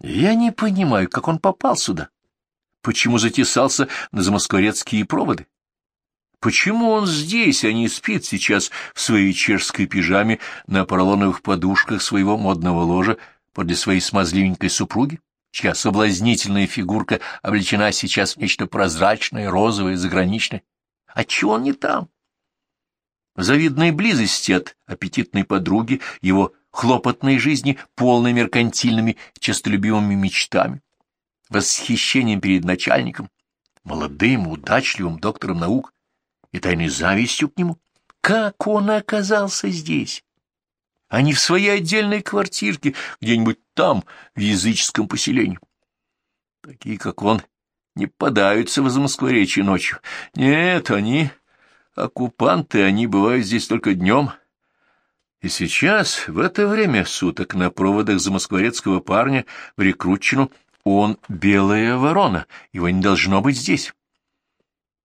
Я не понимаю, как он попал сюда. Почему затесался на замоскворецкие проводы? Почему он здесь, а не спит сейчас в своей чешской пижаме на поролоновых подушках своего модного ложа подле своей смазливенькой супруги, чья соблазнительная фигурка облечена сейчас в нечто прозрачное, розовое, заграничное? Отчего он не там? В завидной близости от аппетитной подруги его хлопотной жизни, полной меркантильными, честолюбивыми мечтами, восхищением перед начальником, молодым, удачливым доктором наук и тайной завистью к нему. Как он оказался здесь? а не в своей отдельной квартирке где-нибудь там, в языческом поселении. Такие, как он, не подаются в замоскворечье ночью. Нет, они оккупанты, они бывают здесь только днем. И сейчас, в это время суток, на проводах замоскворецкого парня в Рекрутчину он белая ворона, его не должно быть здесь.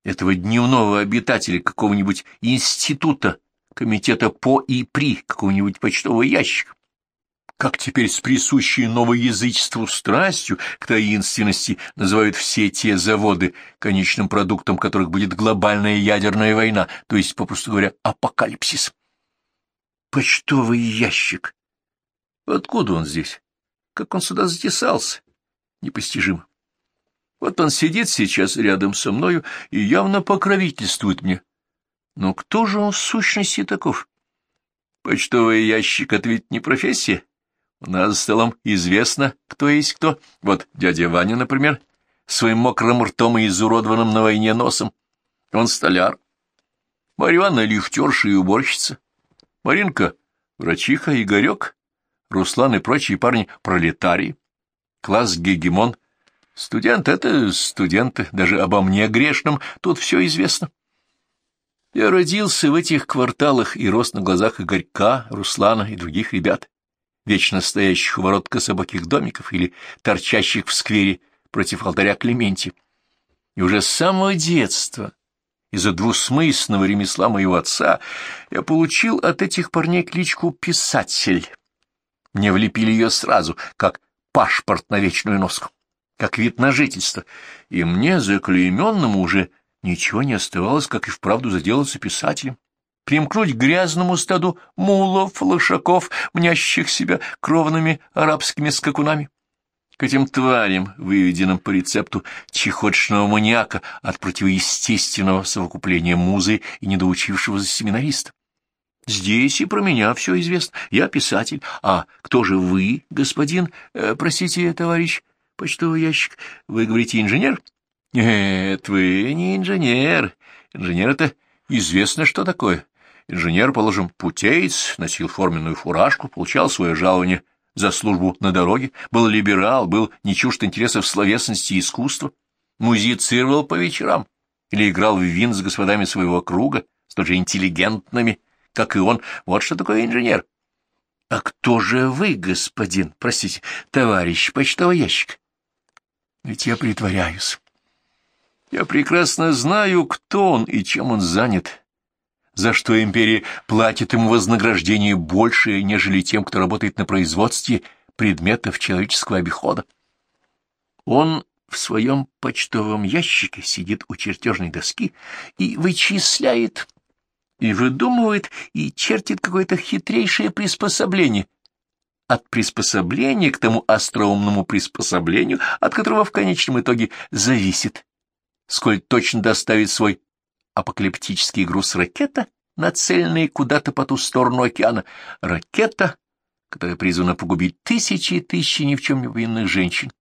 Этого дневного обитателя какого-нибудь института комитета по и при какого-нибудь почтового ящика. Как теперь с присущей новоязычеству страстью к таинственности называют все те заводы, конечным продуктом которых будет глобальная ядерная война, то есть, попросту говоря, апокалипсис. Почтовый ящик. Откуда он здесь? Как он сюда затесался? Непостижимо. Вот он сидит сейчас рядом со мною и явно покровительствует мне. Но кто же он в сущности таков? Почтовый ящик — это ведь не профессия. У нас за столом известно, кто есть кто. Вот дядя Ваня, например, своим мокрым ртом и изуродованным на войне носом. Он столяр. Марья Ивановна — лифтерша и уборщица. Маринка — врачиха, Игорек, Руслан и прочие парни — пролетарии. Класс гегемон. Студент — это студенты. Даже обо мне грешном тут все известно. Я родился в этих кварталах и рос на глазах Игорька, Руслана и других ребят, вечно стоящих у ворот кособоких домиков или торчащих в сквере против алтаря Клементи. И уже с самого детства, из-за двусмысленного ремесла моего отца, я получил от этих парней кличку «Писатель». Мне влепили ее сразу, как пашпорт на вечную носку, как вид на жительство, и мне, заклейменному, уже Ничего не оставалось, как и вправду заделаться писателем, примкнуть к грязному стаду мулов, лошаков, мнящих себя кровными арабскими скакунами, к этим тварям, выведенным по рецепту чехотшного маньяка от противоестественного совокупления музы и недоучившегося семинариста. Здесь и про меня все известно. Я писатель. А кто же вы, господин, э, простите, товарищ, почтовый ящик? Вы говорите, инженер? — нет, вы не инженер. Инженер — это известно, что такое. Инженер, положим, путеец, носил форменную фуражку, получал свое жалование за службу на дороге, был либерал, был не чужд интересов словесности и искусства, музицировал по вечерам или играл в вин с господами своего круга, столь же интеллигентными, как и он. Вот что такое инженер. А кто же вы, господин, простите, товарищ почтовый ящик? Ведь я притворяюсь. Я прекрасно знаю, кто он и чем он занят, за что империя платит ему вознаграждение большее, нежели тем, кто работает на производстве предметов человеческого обихода. Он в своем почтовом ящике сидит у чертежной доски и вычисляет, и выдумывает, и чертит какое-то хитрейшее приспособление, от приспособления к тому остроумному приспособлению, от которого в конечном итоге зависит сколь точно доставит свой апокалиптический груз ракета, нацеленная куда-то по ту сторону океана. Ракета, которая призвана погубить тысячи и тысячи ни в чем не повинных женщин,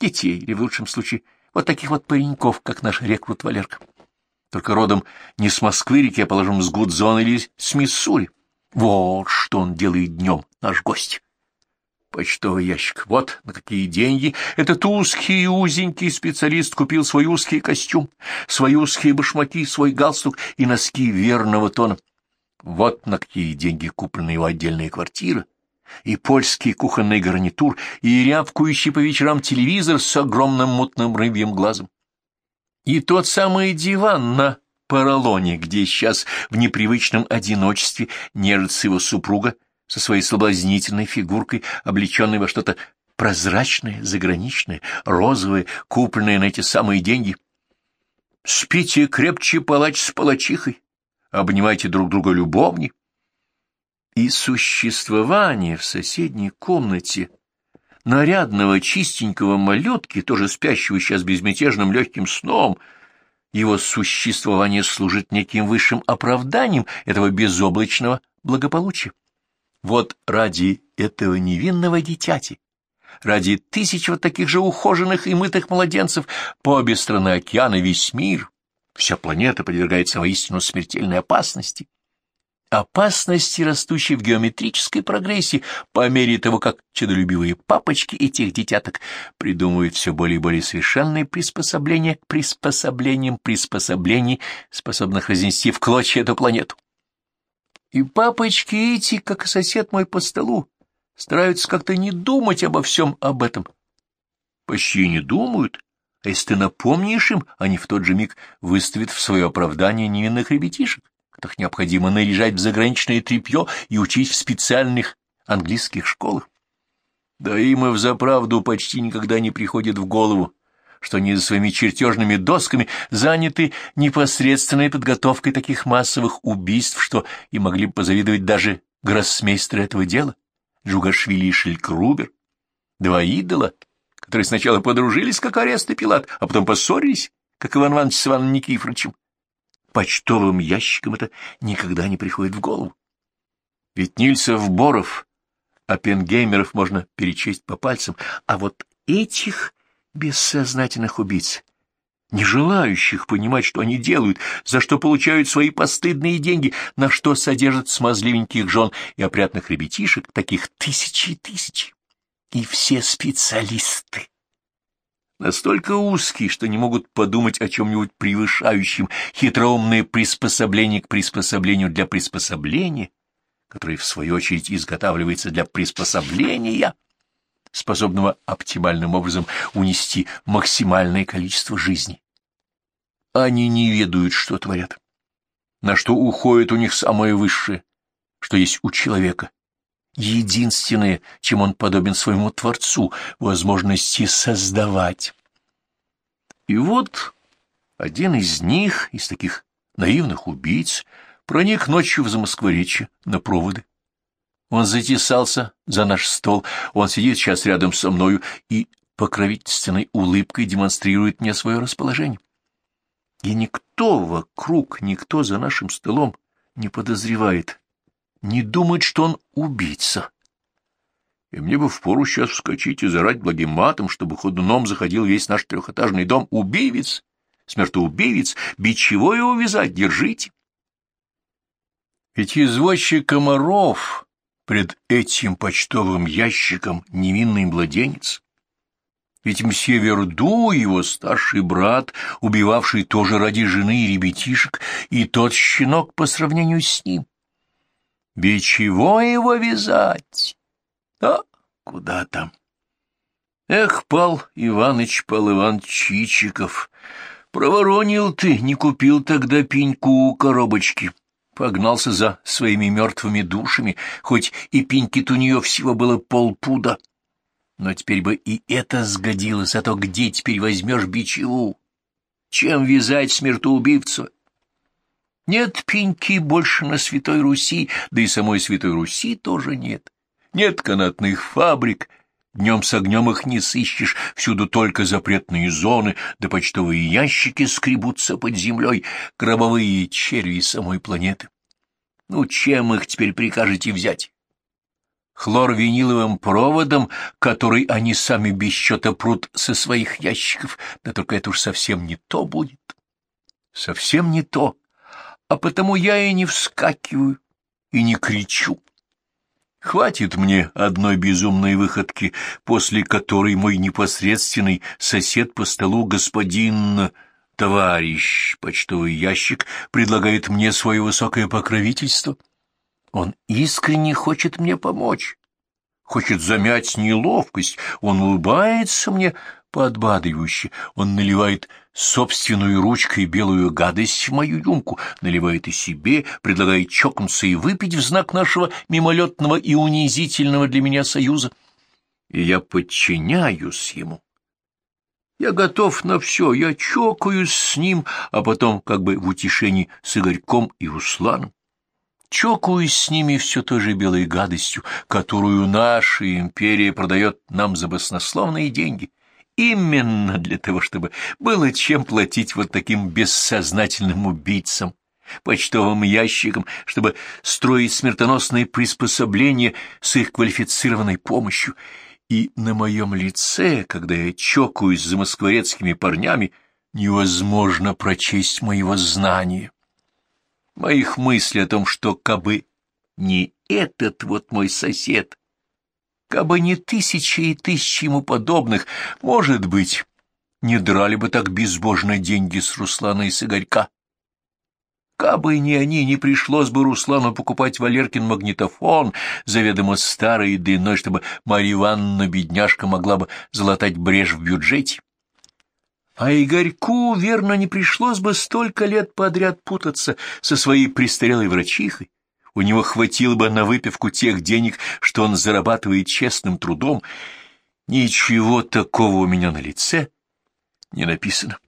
детей, или в лучшем случае вот таких вот пареньков, как наш рекрут Валерка. Только родом не с Москвы-реки, а, положим, с Гудзона или с Миссури. Вот что он делает днем, наш гость почтовый ящик. Вот на какие деньги этот узкий и узенький специалист купил свой узкий костюм, свои узкие башмаки, свой галстук и носки верного тона. Вот на какие деньги куплена его отдельная квартира, и польский кухонный гарнитур, и рявкающий по вечерам телевизор с огромным мутным рыбьим глазом. И тот самый диван на поролоне, где сейчас в непривычном одиночестве нежится его супруга, со своей соблазнительной фигуркой, облеченной во что-то прозрачные, заграничные, розовые, купленные на эти самые деньги. Спите крепче палач с палачихой, обнимайте друг друга любовни. И существование в соседней комнате нарядного чистенького малютки, тоже спящего сейчас безмятежным легким сном, его существование служит неким высшим оправданием этого безоблачного благополучия. Вот ради этого невинного дитяти, ради тысяч вот таких же ухоженных и мытых младенцев по обе стороны океана весь мир, вся планета подвергается воистину смертельной опасности опасности, растущей в геометрической прогрессии, по мере того, как чудолюбивые папочки этих детяток придумывают все более и более совершенные приспособления к приспособлениям приспособлений, способных разнести в клочья эту планету. И папочки эти, как и сосед мой по столу, стараются как-то не думать обо всем об этом. Почти не думают, а если ты напомнишь им, они в тот же миг выставят в свое оправдание невинных ребятишек которых необходимо наряжать в заграничное тряпье и учить в специальных английских школах. Да им и взаправду почти никогда не приходит в голову, что они за своими чертежными досками заняты непосредственной подготовкой таких массовых убийств, что и могли бы позавидовать даже гроссмейстеры этого дела, Джугашвили и Шелькрубер, два идола, которые сначала подружились, как Арест и Пилат, а потом поссорились, как Иван Иванович с Иваном Никифоровичем. Почтовым ящикам это никогда не приходит в голову. Ведь Нильсов Боров, Оппенгеймеров можно перечесть по пальцам, а вот этих бессознательных убийц, не желающих понимать, что они делают, за что получают свои постыдные деньги, на что содержат смазливеньких жен и опрятных ребятишек, таких тысячи и тысячи. И все специалисты настолько узкие, что не могут подумать о чем-нибудь превышающем хитроумное приспособление к приспособлению для приспособления, которое, в свою очередь, изготавливается для приспособления, способного оптимальным образом унести максимальное количество жизни. Они не ведают, что творят, на что уходит у них самое высшее, что есть у человека, единственное, чем он подобен своему Творцу, возможности создавать. И вот один из них, из таких наивных убийц, проник ночью в Замоскворечье на проводы. Он затесался за наш стол, он сидит сейчас рядом со мною и покровительственной улыбкой демонстрирует мне свое расположение. И никто вокруг, никто за нашим столом не подозревает, не думает, что он убийца. И мне бы впору сейчас вскочить и зарать благим матом, чтобы ходуном заходил весь наш трехэтажный дом. Убивец, смертоубивец, бичевое увязать, держите. Ведь извозчик Комаров пред этим почтовым ящиком невинный младенец. Ведь мсье Верду, его старший брат, убивавший тоже ради жены и ребятишек, и тот щенок по сравнению с ним. Бичего его вязать? А куда там? Эх, Пал Иваныч, Пал Иван Чичиков, проворонил ты, не купил тогда пеньку у коробочки. Погнался за своими мертвыми душами, хоть и пеньки-то у нее всего было полпуда. Но теперь бы и это сгодилось, а то где теперь возьмешь бичеву? Чем вязать смертоубивцу? Нет пеньки больше на Святой Руси, да и самой Святой Руси тоже нет. Нет канатных фабрик, днем с огнем их не сыщешь, всюду только запретные зоны, да почтовые ящики скребутся под землей, гробовые черви самой планеты. Ну, чем их теперь прикажете взять? Хлорвиниловым проводом, который они сами без счета прут со своих ящиков, да только это уж совсем не то будет. Совсем не то а потому я и не вскакиваю, и не кричу. Хватит мне одной безумной выходки, после которой мой непосредственный сосед по столу, господин товарищ, почтовый ящик, предлагает мне свое высокое покровительство. Он искренне хочет мне помочь, хочет замять неловкость, он улыбается мне подбадривающе, он наливает собственной ручкой белую гадость в мою рюмку, наливает и себе, предлагает чокнуться и выпить в знак нашего мимолетного и унизительного для меня союза. и я подчиняюсь ему. Я готов на все, я чокаюсь с ним, а потом как бы в утешении с Игорьком и Русланом. Чокаюсь с ними все той же белой гадостью, которую наша империя продает нам за баснословные деньги, именно для того, чтобы было чем платить вот таким бессознательным убийцам, почтовым ящикам, чтобы строить смертоносные приспособления с их квалифицированной помощью — и на моем лице, когда я чокаюсь за москворецкими парнями, невозможно прочесть моего знания. Моих мыслей о том, что кабы не этот вот мой сосед, кабы не тысячи и тысячи ему подобных, может быть, не драли бы так безбожно деньги с Руслана и с Игорька. Кабы не они, не пришлось бы Руслану покупать Валеркин магнитофон, заведомо старый и длинной, чтобы Марья Ивановна, бедняжка, могла бы залатать брешь в бюджете. А Игорьку, верно, не пришлось бы столько лет подряд путаться со своей престарелой врачихой. У него хватило бы на выпивку тех денег, что он зарабатывает честным трудом. Ничего такого у меня на лице не написано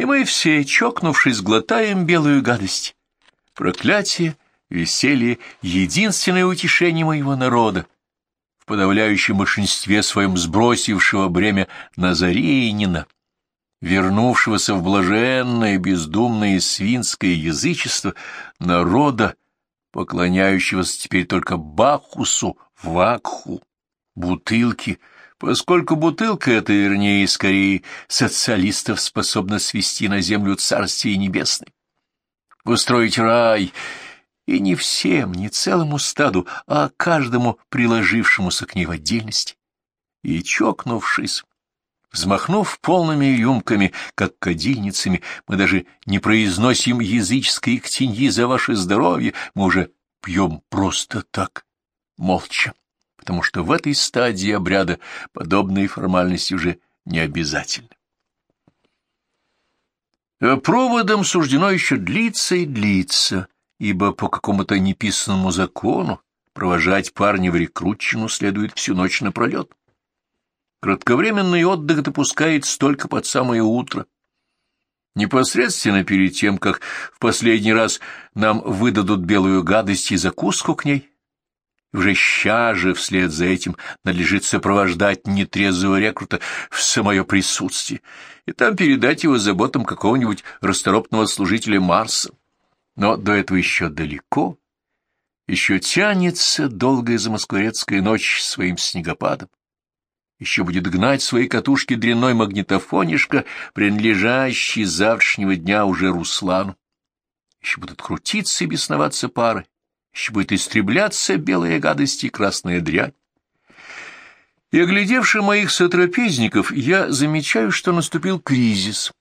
и мы все, чокнувшись, глотаем белую гадость. Проклятие, веселье — единственное утешение моего народа, в подавляющем большинстве своем сбросившего бремя Назарейнина, вернувшегося в блаженное, бездумное свинское язычество народа, поклоняющегося теперь только Бахусу, Вакху, бутылке, поскольку бутылка эта, вернее, скорее, социалистов способна свести на землю Царствие Небесное. Устроить рай, и не всем, не целому стаду, а каждому приложившемуся к ней в отдельности. И, чокнувшись, взмахнув полными рюмками, как кадильницами, мы даже не произносим языческой ктеньи за ваше здоровье, мы уже пьем просто так, молча потому что в этой стадии обряда подобные формальности уже не обязательны. Проводом суждено еще длиться и длиться, ибо по какому-то неписанному закону провожать парня в рекрутчину следует всю ночь напролет. Кратковременный отдых допускается только под самое утро. Непосредственно перед тем, как в последний раз нам выдадут белую гадость и закуску к ней, уже ща же вслед за этим надлежит сопровождать нетрезвого рекрута в самое присутствие и там передать его заботам какого-нибудь расторопного служителя Марса. Но до этого еще далеко. Еще тянется долгая замоскворецкая ночь своим снегопадом. Еще будет гнать свои катушки дрянной магнитофонишка, принадлежащий завтрашнего дня уже Руслану. Еще будут крутиться и бесноваться пары еще будет истребляться белая гадость и красная дрянь. И, оглядевши моих сотрапезников, я замечаю, что наступил кризис.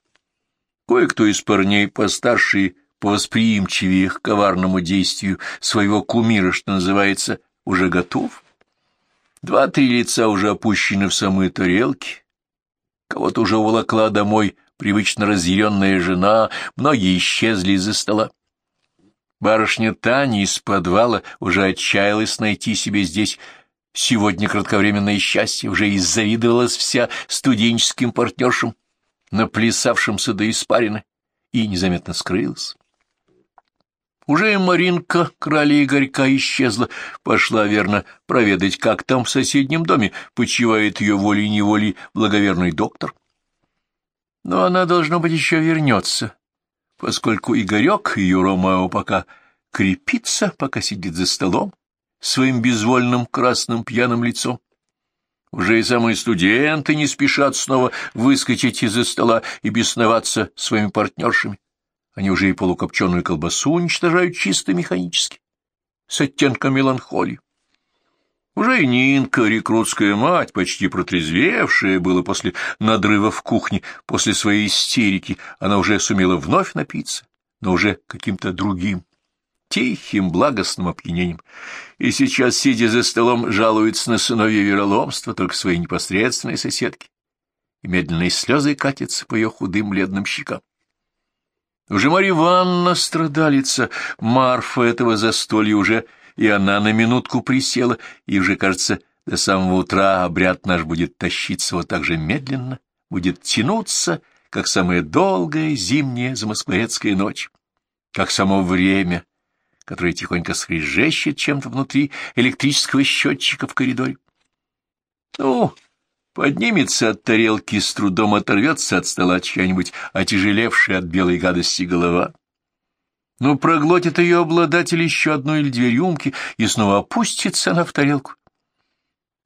Кое-кто из парней постарше и повосприимчивее к коварному действию своего кумира, что называется, уже готов. Два-три лица уже опущены в самые тарелки. Кого-то уже уволокла домой привычно разъяренная жена, многие исчезли из-за стола. Барышня Таня из подвала уже отчаялась найти себе здесь сегодня кратковременное счастье, уже иззавидовалась вся студенческим партнершам, наплясавшимся до испарины, и незаметно скрылась. Уже и Маринка, краля Игорька, исчезла, пошла, верно, проведать, как там в соседнем доме почивает ее волей-неволей благоверный доктор. Но она, должно быть, еще вернется, поскольку Игорек, ее Ромео, пока крепится, пока сидит за столом, своим безвольным красным пьяным лицом. Уже и самые студенты не спешат снова выскочить из-за стола и бесноваться своими партнершами. Они уже и полукопченую колбасу уничтожают чисто механически, с оттенком меланхолии. Уже и Нинка, рекрутская мать, почти протрезвевшая было после надрыва в кухне, после своей истерики, она уже сумела вновь напиться, но уже каким-то другим, тихим, благостным опьянением. И сейчас, сидя за столом, жалуется на сыновья вероломства только своей непосредственной соседки. И медленные слезы катятся по ее худым бледным щекам. Уже Марья Ивановна страдалица, Марфа этого застолья уже и она на минутку присела и уже, кажется, До самого утра обряд наш будет тащиться вот так же медленно, будет тянуться, как самая долгая зимняя замоскворецкая ночь, как само время, которое тихонько скрежещет чем-то внутри электрического счетчика в коридоре. Ну, поднимется от тарелки, с трудом оторвется от стола чья-нибудь отяжелевшая от белой гадости голова. Ну, проглотит ее обладатель еще одну или две рюмки и снова опустится она в тарелку.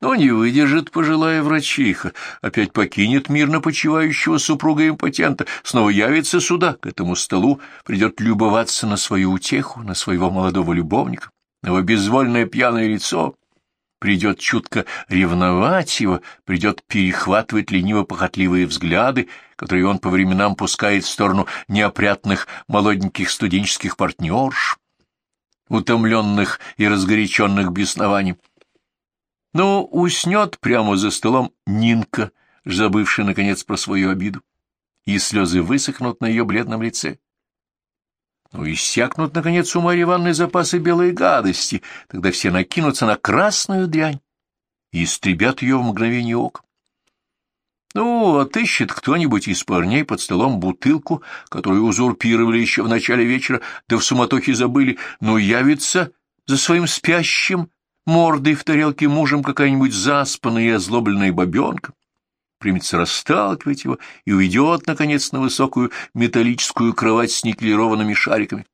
Но не выдержит пожилая врачиха, опять покинет мирно почивающего супруга импотента, снова явится сюда, к этому столу, придет любоваться на свою утеху, на своего молодого любовника, на его безвольное пьяное лицо, придет чутко ревновать его, придет перехватывать лениво-похотливые взгляды, которые он по временам пускает в сторону неопрятных молоденьких студенческих партнерш, утомленных и разгоряченных беснованием. Но уснет прямо за столом Нинка, забывшая, наконец, про свою обиду, и слезы высохнут на ее бледном лице. Ну, иссякнут, наконец, у Марьи Ивановны запасы белой гадости, тогда все накинутся на красную дрянь и истребят ее в мгновение ока. Ну, отыщет кто-нибудь из парней под столом бутылку, которую узурпировали еще в начале вечера, да в суматохе забыли, но явится за своим спящим мордой в тарелке мужем какая-нибудь заспанная и озлобленная бабенка, примется расталкивать его и уйдет, наконец, на высокую металлическую кровать с никелированными шариками.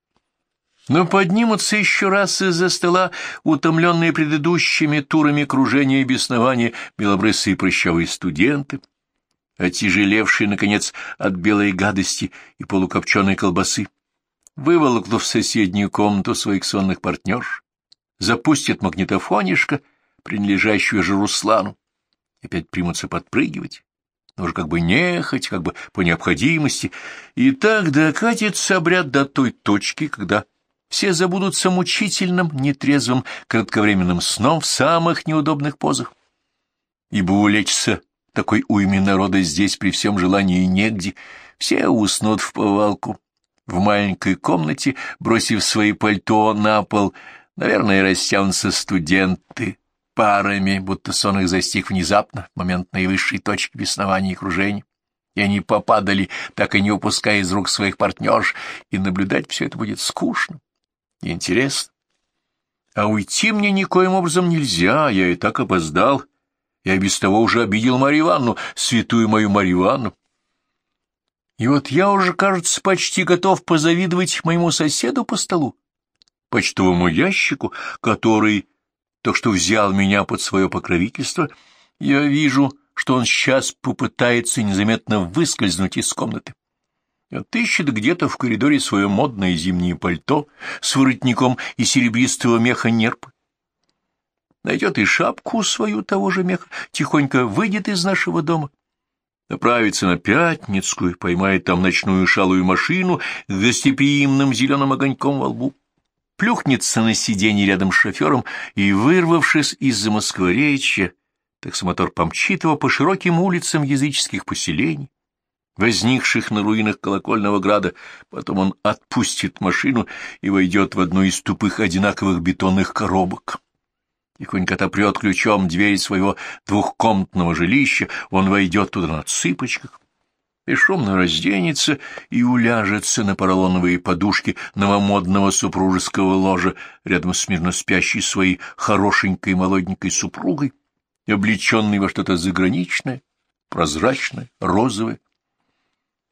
Но поднимутся еще раз из-за стола, утомленные предыдущими турами кружения и беснования, белобрысые прыщавые студенты, отяжелевшие, наконец, от белой гадости и полукопченой колбасы, выволокнув в соседнюю комнату своих сонных партнерш, запустят магнитофонишко, принадлежащую же Руслану, опять примутся подпрыгивать, но уже как бы нехоть, как бы по необходимости, и так докатится обряд до той точки, когда все забудутся мучительным, нетрезвым, кратковременным сном в самых неудобных позах. Ибо улечься такой уйме народа здесь при всем желании негде, все уснут в повалку, в маленькой комнате, бросив свои пальто на пол, Наверное, растянутся студенты парами, будто сон их застиг внезапно, в момент наивысшей точки беснования и кружения, и они попадали, так и не упуская из рук своих партнерш, и наблюдать все это будет скучно и интересно. А уйти мне никоим образом нельзя, я и так опоздал. Я без того уже обидел Марью Ивановну, святую мою Марью Ивановну. И вот я уже, кажется, почти готов позавидовать моему соседу по столу, почтовому ящику, который то, что взял меня под свое покровительство, я вижу, что он сейчас попытается незаметно выскользнуть из комнаты. Отыщет где-то в коридоре свое модное зимнее пальто с воротником и серебристого меха нерпы. Найдет и шапку свою того же меха, тихонько выйдет из нашего дома, направится на Пятницкую, поймает там ночную шалую машину с гостеприимным зеленым огоньком во лбу плюхнется на сиденье рядом с шофером и, вырвавшись из-за Москворечья, таксомотор помчит его по широким улицам языческих поселений, возникших на руинах колокольного града, потом он отпустит машину и войдет в одну из тупых одинаковых бетонных коробок. Тихонько отопрет ключом дверь своего двухкомнатного жилища, он войдет туда на цыпочках, бесшумно разденется и уляжется на поролоновые подушки новомодного супружеского ложа рядом с мирно спящей своей хорошенькой молоденькой супругой, облеченной во что-то заграничное, прозрачное, розовое.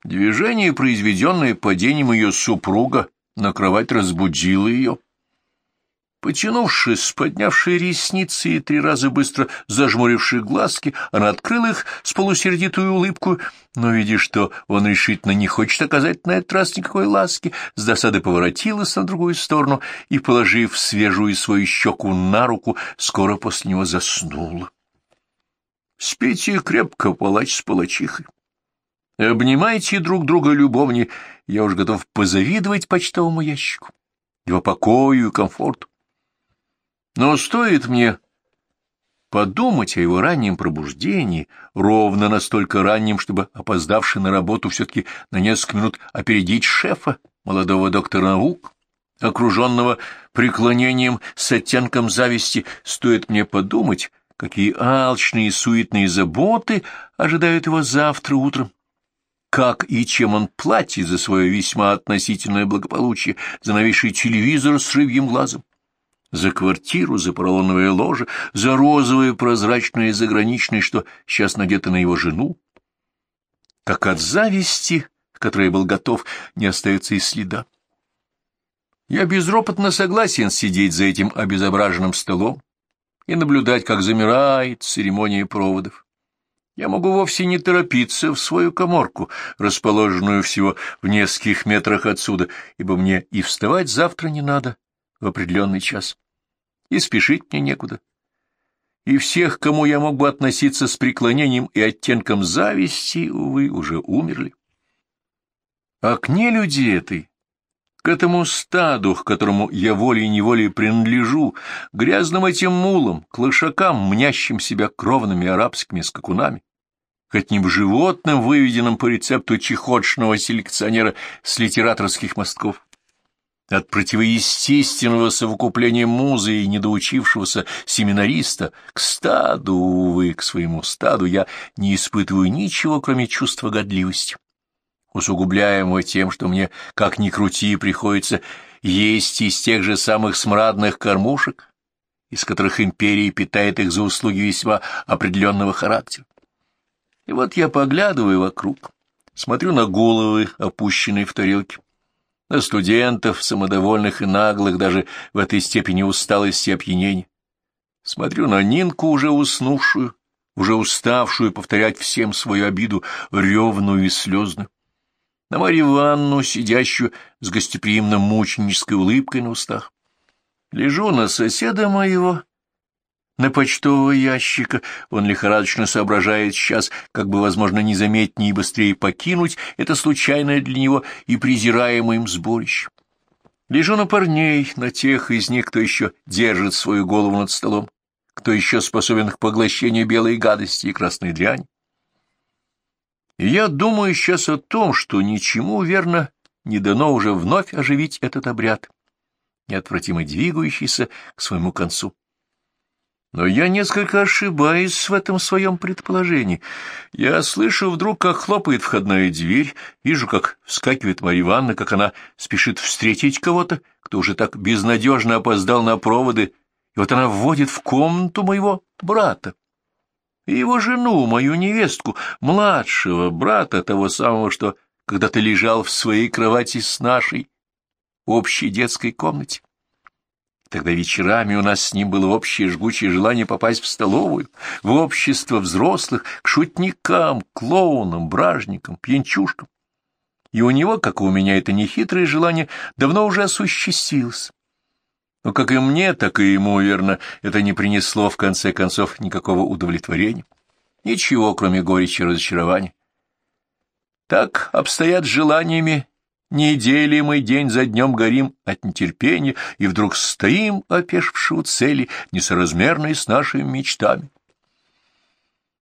Движение, произведенное падением ее супруга, на кровать разбудило ее. Потянувшись, поднявшие ресницы и три раза быстро зажмурившие глазки, она открыла их с полусердитой улыбкой, но, видя, что он решительно не хочет оказать на этот раз никакой ласки, с досады поворотилась на другую сторону и, положив свежую свою щеку на руку, скоро после него заснула. Спите крепко, палач с палачихой. Обнимайте друг друга, любовни, я уж готов позавидовать почтовому ящику, его покою и комфорту. Но стоит мне подумать о его раннем пробуждении, ровно настолько раннем, чтобы опоздавший на работу все-таки на несколько минут опередить шефа, молодого доктора наук, окруженного преклонением с оттенком зависти, стоит мне подумать, какие алчные и суетные заботы ожидают его завтра утром, как и чем он платит за свое весьма относительное благополучие, за новейший телевизор с рыбьим глазом, за квартиру, за поролоновое ложе, за розовое прозрачное заграничное, что сейчас надето на его жену. Как от зависти, которой был готов, не остается и следа. Я безропотно согласен сидеть за этим обезображенным столом и наблюдать, как замирает церемония проводов. Я могу вовсе не торопиться в свою коморку, расположенную всего в нескольких метрах отсюда, ибо мне и вставать завтра не надо в определенный час, и спешить мне некуда. И всех, кому я мог бы относиться с преклонением и оттенком зависти, увы, уже умерли. А к нелюди этой к этому стаду, к которому я волей-неволей принадлежу, грязным этим мулам, к лошакам, мнящим себя кровными арабскими скакунами, к этим животным, выведенным по рецепту чехотшного селекционера с литераторских мостков. От противоестественного совокупления музы и недоучившегося семинариста к стаду, увы, к своему стаду я не испытываю ничего, кроме чувства годливости усугубляемого тем, что мне, как ни крути, приходится есть из тех же самых смрадных кормушек, из которых империя питает их за услуги весьма определенного характера. И вот я поглядываю вокруг, смотрю на головы, опущенные в тарелке, на студентов, самодовольных и наглых даже в этой степени усталости и опьянения. Смотрю на Нинку, уже уснувшую, уже уставшую повторять всем свою обиду, ревную и слезную на Марью Ивановну, сидящую с гостеприимно мученической улыбкой на устах. Лежу на соседа моего, на почтового ящика. Он лихорадочно соображает сейчас, как бы, возможно, незаметнее и быстрее покинуть это случайное для него и презираемое им сборище. Лежу на парней, на тех из них, кто еще держит свою голову над столом, кто еще способен к поглощению белой гадости и красной дряни. И я думаю сейчас о том, что ничему, верно, не дано уже вновь оживить этот обряд, неотвратимо двигающийся к своему концу. Но я несколько ошибаюсь в этом своем предположении. Я слышу вдруг, как хлопает входная дверь, вижу, как вскакивает Марья Ивановна, как она спешит встретить кого-то, кто уже так безнадежно опоздал на проводы, и вот она вводит в комнату моего брата и его жену, мою невестку, младшего брата, того самого, что когда-то лежал в своей кровати с нашей общей детской комнате. Тогда вечерами у нас с ним было общее жгучее желание попасть в столовую, в общество взрослых, к шутникам, клоунам, бражникам, пьянчушкам. И у него, как и у меня, это нехитрое желание давно уже осуществилось. Но как и мне, так и ему, верно, это не принесло, в конце концов, никакого удовлетворения. Ничего, кроме горечи и разочарования. Так обстоят желаниями Недели мы день за днем горим от нетерпения, и вдруг стоим, опешивши цели, несоразмерной с нашими мечтами.